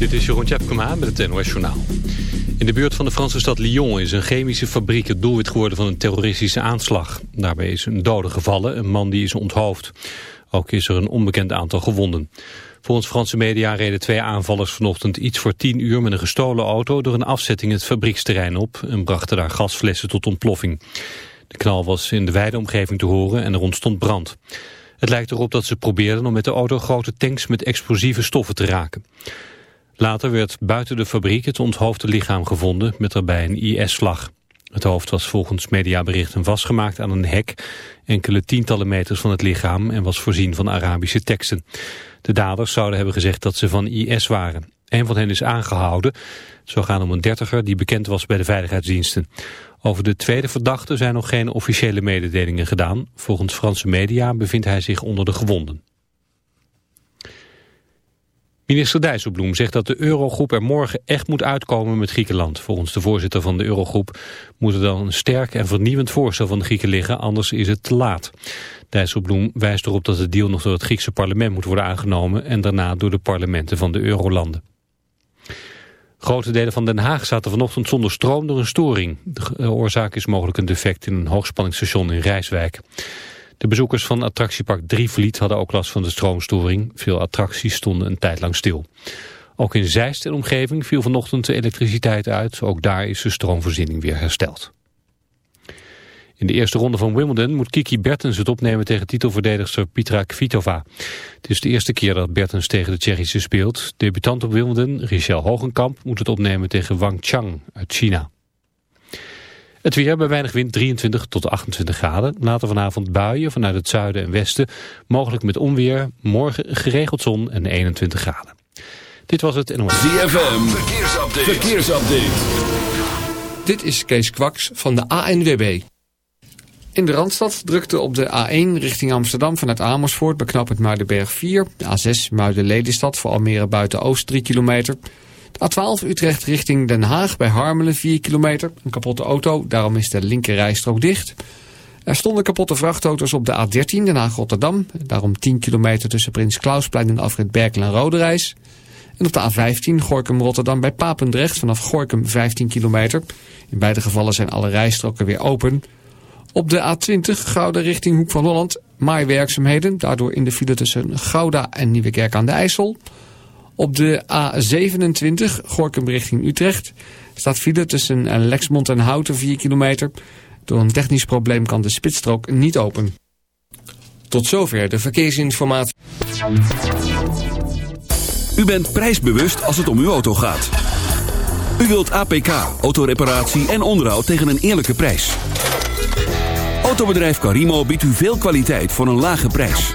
Dit is Jeroen Tjepkema met het NOS Journaal. In de buurt van de Franse stad Lyon is een chemische fabriek het doelwit geworden van een terroristische aanslag. Daarbij is een dode gevallen, een man die is onthoofd. Ook is er een onbekend aantal gewonden. Volgens Franse media reden twee aanvallers vanochtend iets voor tien uur met een gestolen auto door een afzetting het fabrieksterrein op en brachten daar gasflessen tot ontploffing. De knal was in de wijde omgeving te horen en er ontstond brand. Het lijkt erop dat ze probeerden om met de auto grote tanks met explosieve stoffen te raken. Later werd buiten de fabriek het onthoofde lichaam gevonden met daarbij een IS-vlag. Het hoofd was volgens mediaberichten vastgemaakt aan een hek, enkele tientallen meters van het lichaam en was voorzien van Arabische teksten. De daders zouden hebben gezegd dat ze van IS waren. Een van hen is aangehouden. Zou gaan om een dertiger die bekend was bij de veiligheidsdiensten. Over de tweede verdachte zijn nog geen officiële mededelingen gedaan. Volgens Franse media bevindt hij zich onder de gewonden. Minister Dijsselbloem zegt dat de eurogroep er morgen echt moet uitkomen met Griekenland. Volgens de voorzitter van de eurogroep moet er dan een sterk en vernieuwend voorstel van de Grieken liggen, anders is het te laat. Dijsselbloem wijst erop dat de deal nog door het Griekse parlement moet worden aangenomen en daarna door de parlementen van de eurolanden. Grote delen van Den Haag zaten vanochtend zonder stroom door een storing. De oorzaak is mogelijk een defect in een hoogspanningsstation in Rijswijk. De bezoekers van attractiepark Drievliet hadden ook last van de stroomstoring. Veel attracties stonden een tijd lang stil. Ook in Zeist en omgeving viel vanochtend de elektriciteit uit. Ook daar is de stroomvoorziening weer hersteld. In de eerste ronde van Wimbledon moet Kiki Bertens het opnemen tegen titelverdedigster Petra Kvitova. Het is de eerste keer dat Bertens tegen de Tsjechische speelt. Debutant op Wimbledon, Richel Hogenkamp, moet het opnemen tegen Wang Chang uit China. Het weer bij weinig wind 23 tot 28 graden. Later vanavond buien vanuit het zuiden en westen. Mogelijk met onweer. Morgen geregeld zon en 21 graden. Dit was het NOS. ZFM. Verkeersupdate. Verkeersupdate. Dit is Kees Kwaks van de ANWB. In de Randstad drukte op de A1 richting Amsterdam vanuit Amersfoort bij knap het Muidenberg 4. De A6 Muiden-Lelystad voor Almere buiten-Oost 3 kilometer. A12 Utrecht richting Den Haag bij Harmelen 4 kilometer. Een kapotte auto, daarom is de linker rijstrook dicht. Er stonden kapotte vrachtauto's op de A13 Den Haag-Rotterdam. Daarom 10 kilometer tussen Prins Klausplein en Afrit Berkel en Roderijs. En op de A15 Gorkum-Rotterdam bij Papendrecht vanaf Gorkum 15 kilometer. In beide gevallen zijn alle rijstroken weer open. Op de A20 Gouda richting Hoek van Holland maaiwerkzaamheden. Daardoor in de file tussen Gouda en Nieuwekerk aan de IJssel... Op de A27 Gorkum richting Utrecht staat file tussen Lexmond en Houten 4 kilometer. Door een technisch probleem kan de spitsstrook niet open. Tot zover de verkeersinformatie. U bent prijsbewust als het om uw auto gaat. U wilt APK, autoreparatie en onderhoud tegen een eerlijke prijs. Autobedrijf Carimo biedt u veel kwaliteit voor een lage prijs.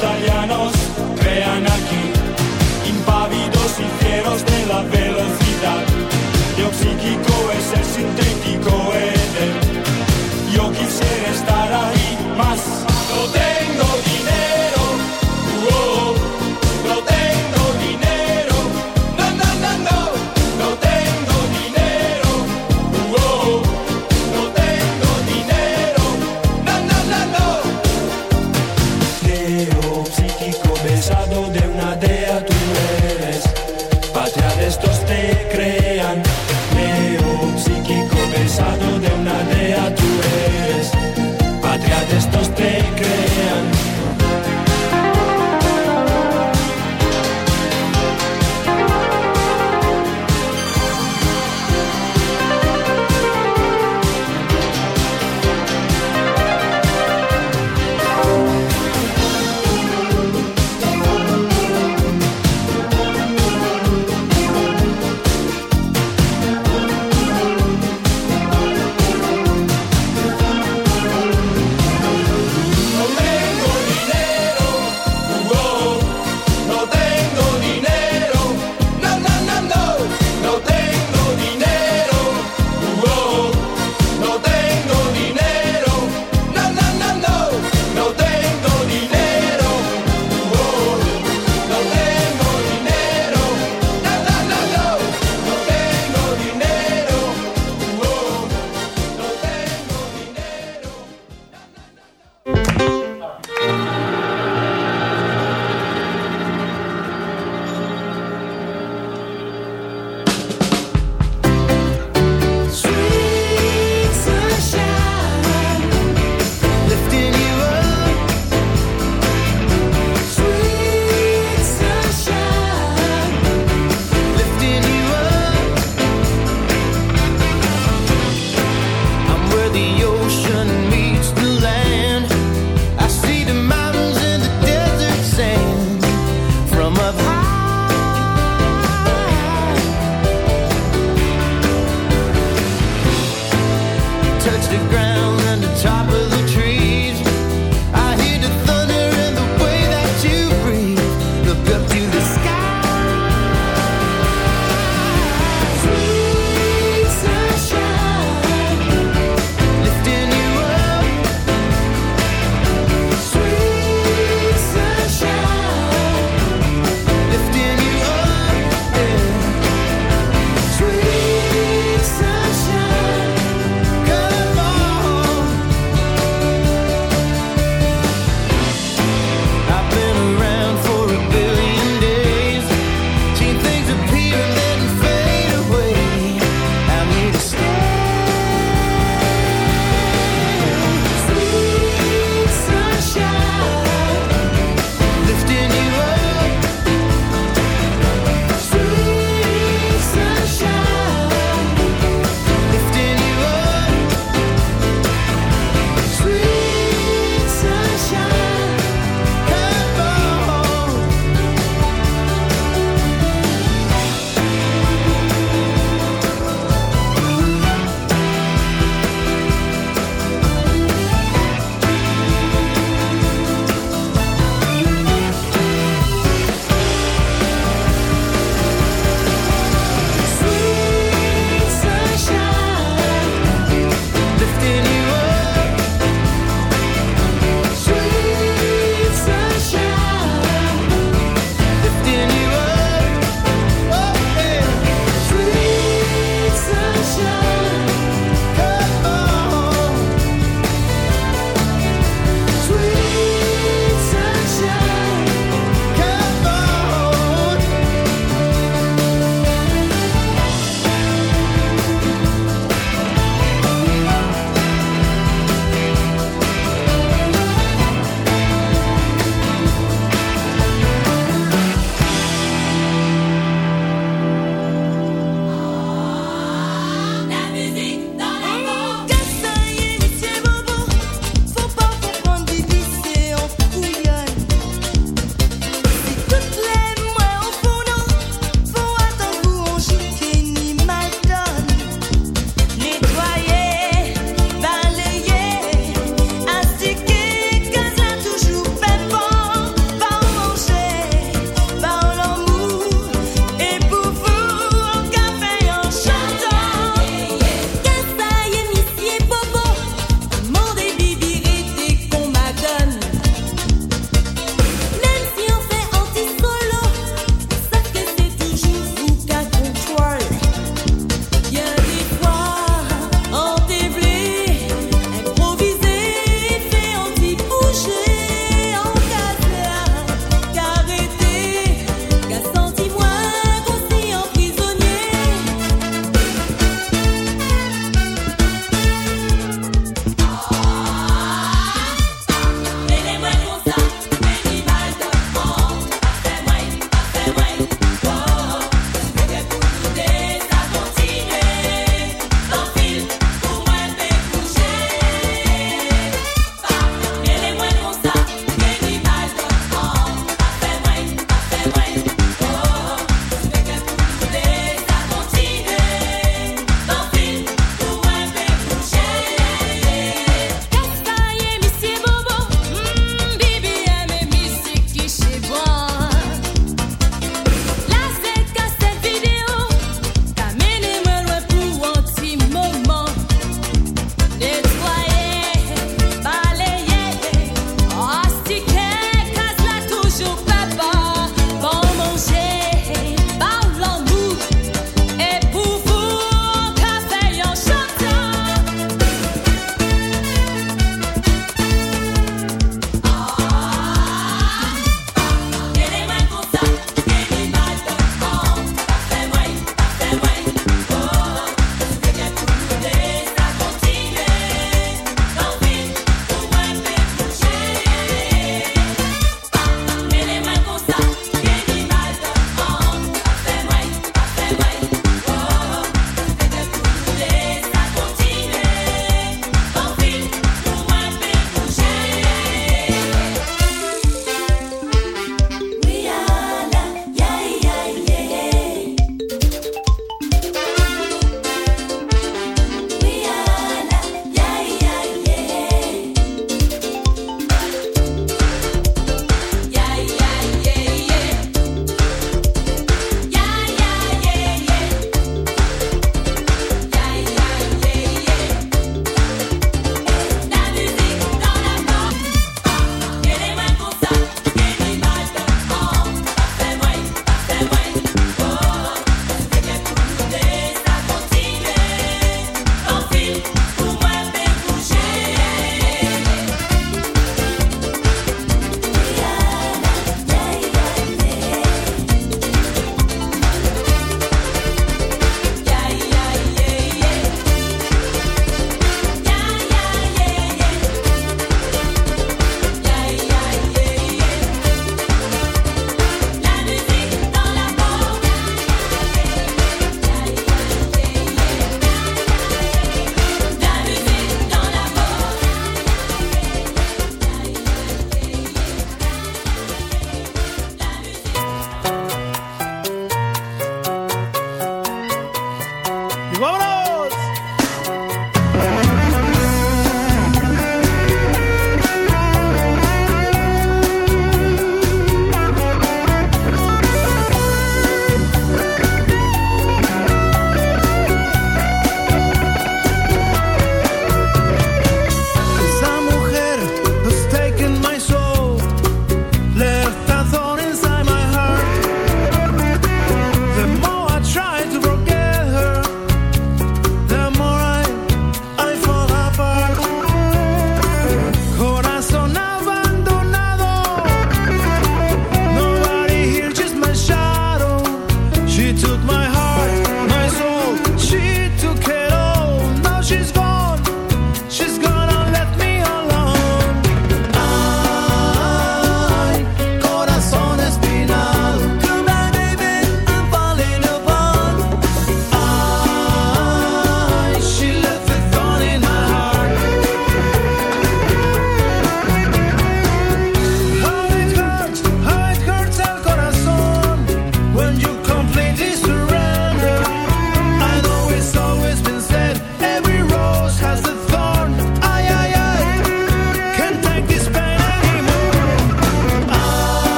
Italianos crean aquí,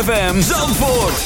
ZFM Zandvoort.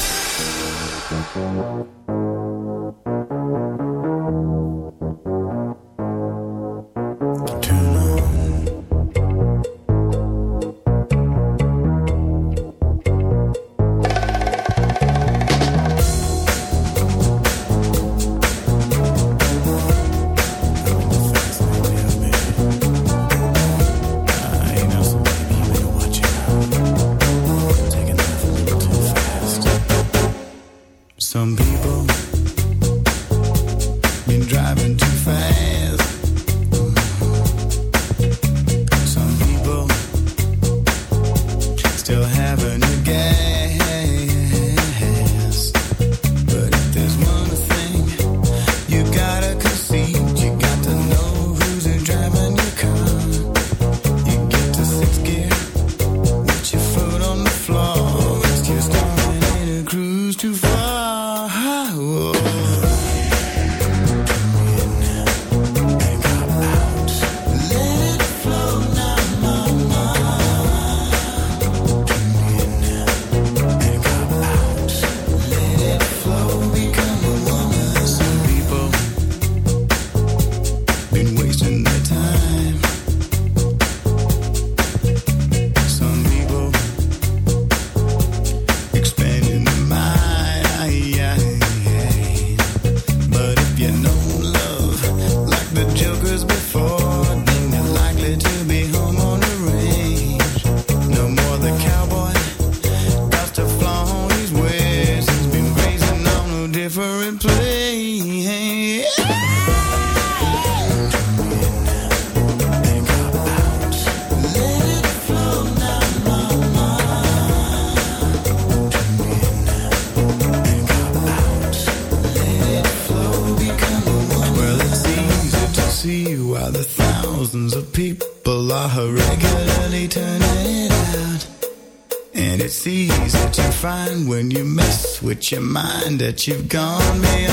that you've gone mad.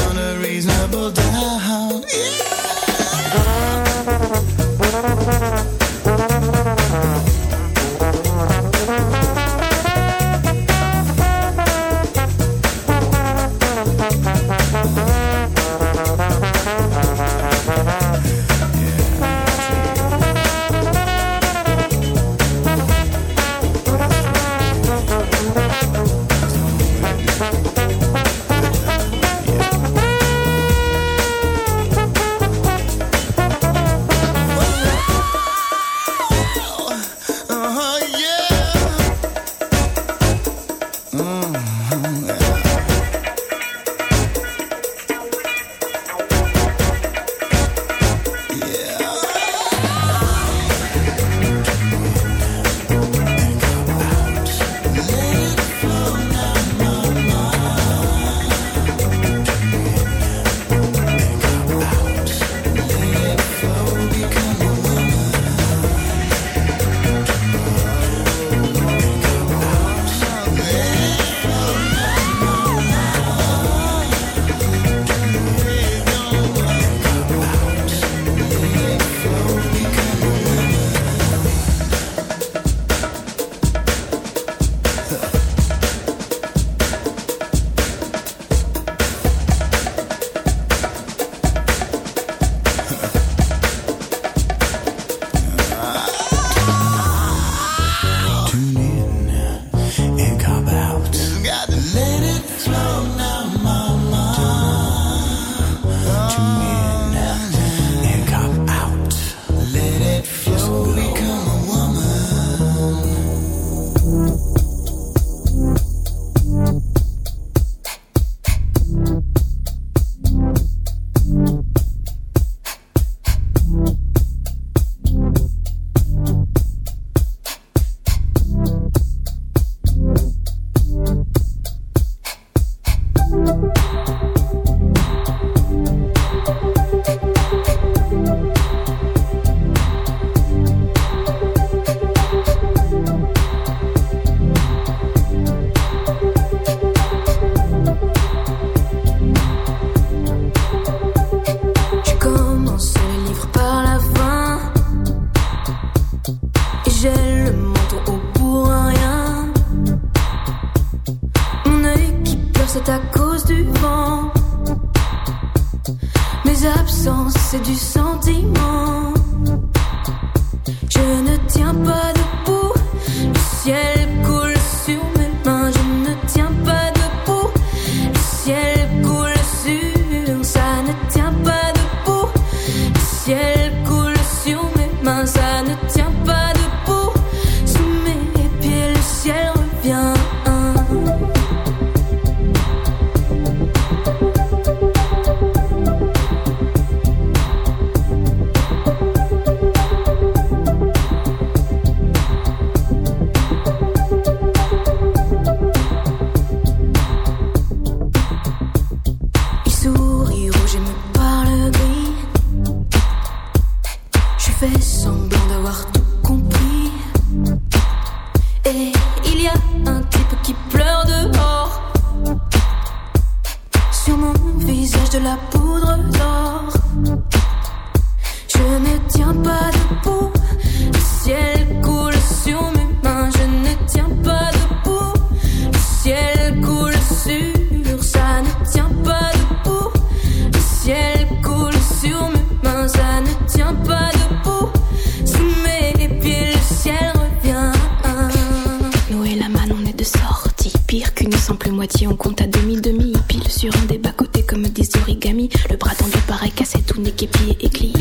on compte à demi-demi, pile sur un des bas-côtés comme des origamis. Le bras tendu paraît cassé, tout n'est qu'épié et éclié.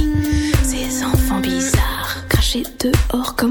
Ces enfants bizarres, crachés dehors comme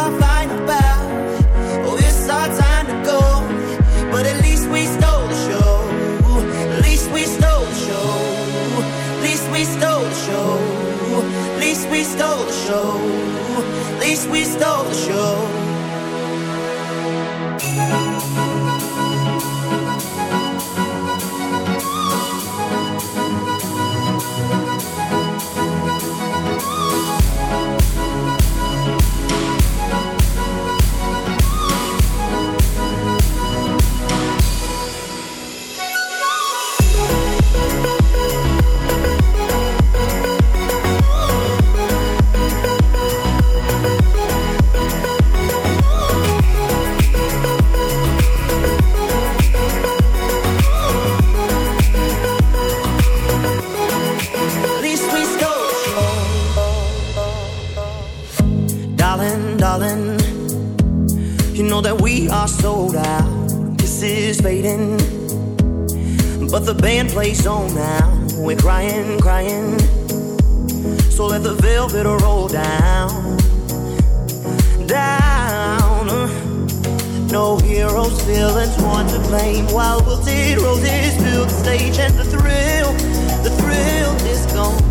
We stole the show. You know that we are sold out. This is fading, but the band plays on now. We're crying, crying. So let the velvet roll down, down. No heroes, villains, one to blame. While wilted roses fill the stage, and the thrill, the thrill is gone.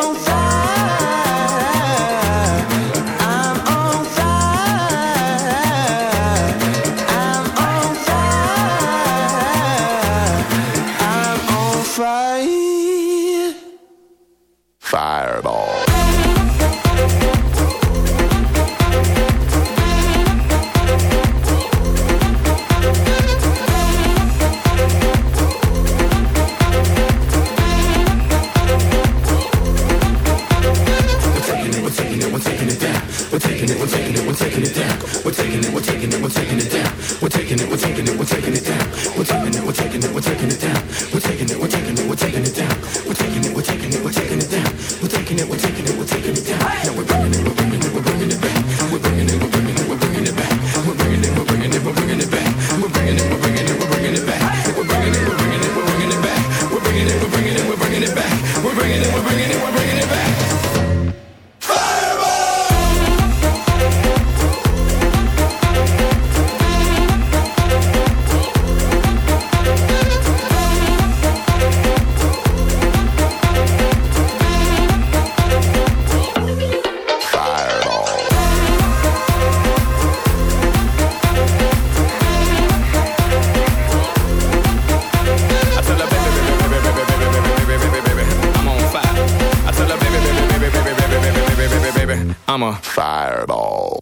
I'm a fireball.